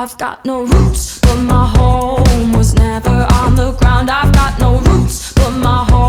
I've got no roots, but my home was never on the ground. I've got no roots, but my home.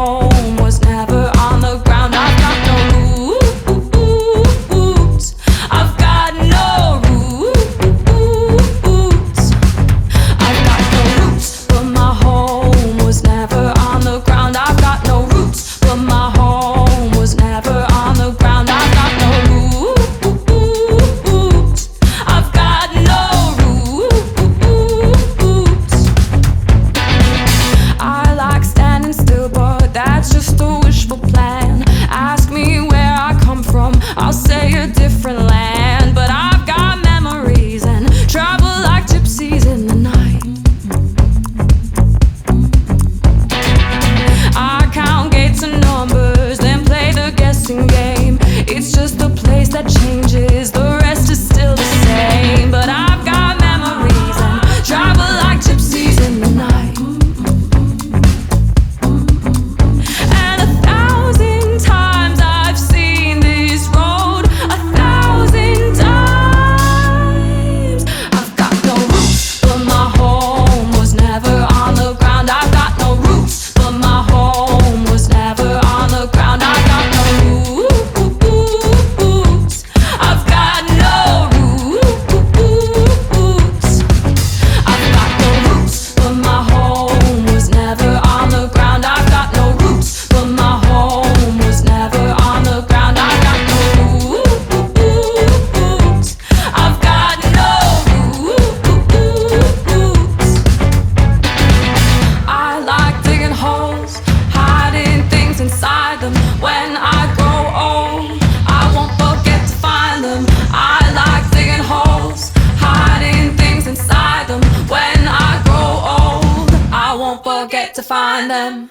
to find them.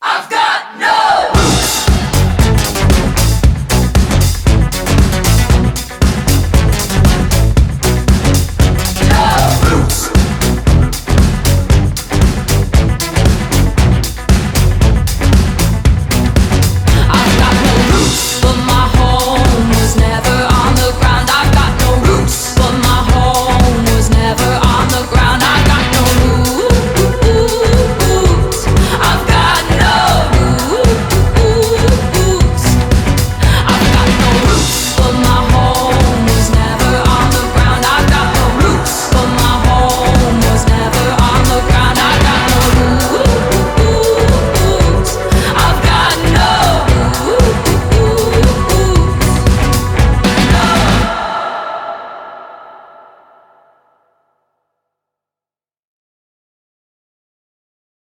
I've got no.